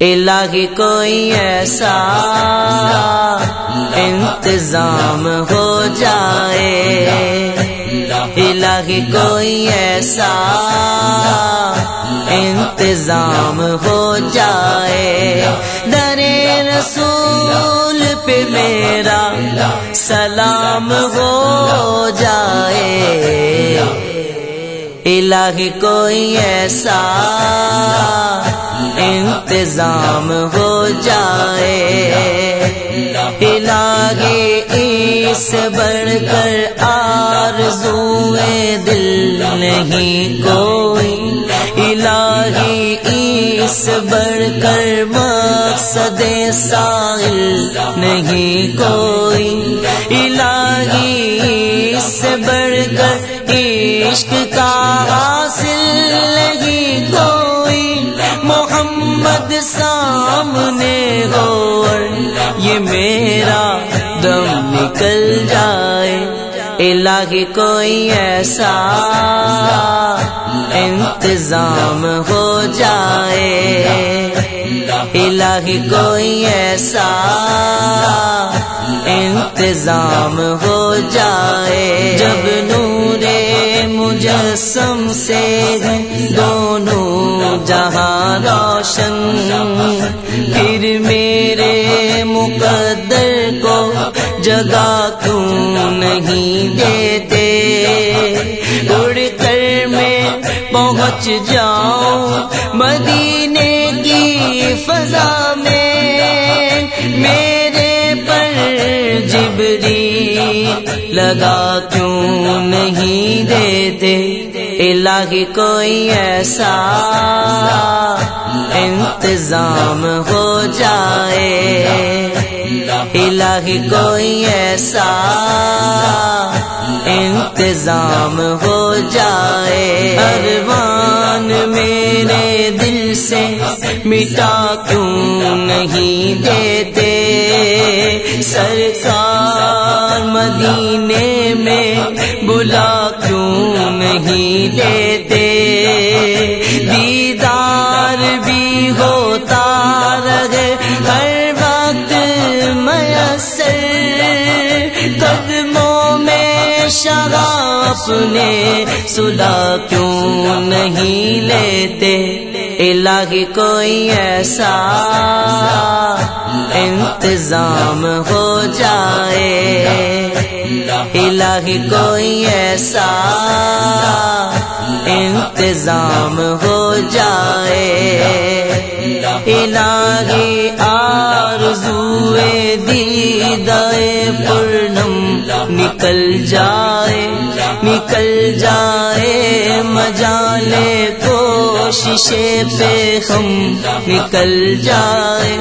الہی کوئی ایسا انتظام ہو جائے۔ الہی کوئی ایسا انتظام ہو جائے۔ در رسول پہ میرا سلام ہو جائے۔ الہی کوئی ایسا انتظام ہو جائے۔ الہی اس بڑھ کر آرزوئے، دل نہیں کوئی۔ الہی اس بڑھ کر مقصد سائل نہیں کوئی۔ الہی اس بڑھ کر عشق محمد سامنے ہو یہ میرا دم نکل جائے۔ الہی کوئی ایسا انتظام ہو جائے۔ الہی کوئی ایسا انتظام ہو جائے۔ جب نور مجسم سے دونوں جہاں روشن، پھر میرے مقدر کو جگہ کیوں نہیں دیتے؟ اڑ کر میں پہنچ جاؤں، مدینے کی فضا میں، میرے پر جبری لگا کیوں نہیں دیتے؟ الہی کوئی ایسا انتظام ہو جائے۔ الہی کوئی ایسا انتظام ہو جائے۔ ارمان میرے دل سے مٹا کیوں نہیں دیتے؟ سرکار مدینے میں بلا کیوں نہیں دیتے؟ میں شگا اپنے سلا کیوں نہیں لیتے؟ الہی کوئی ایسا انتظام ہو جائے۔ الہی کوئی ایسا انتظام ہو جائے۔ الہی آرزوئے دیدائے پورنم نکل جائے۔ کوشش پہ ہم نکل جائے۔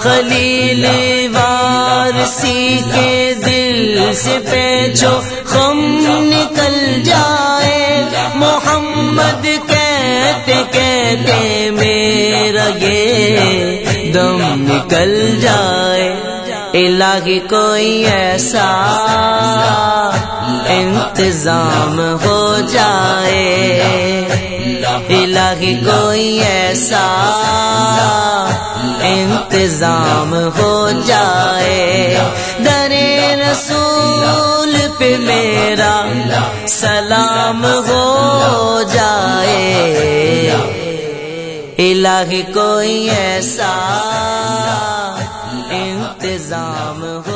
خلیل وارسی کے دل سے پیچو ہم نکل جائے۔ محمد کہتے کہتے میرا یہ دم نکل جائے۔ الہی کوئی ایسا انتظام ہو جائے۔ الہی کوئی ایسا انتظام ہو جائے۔ در رسول پہ میرا سلام ہو جائے۔ الہی کوئی ایسا انتظام ہو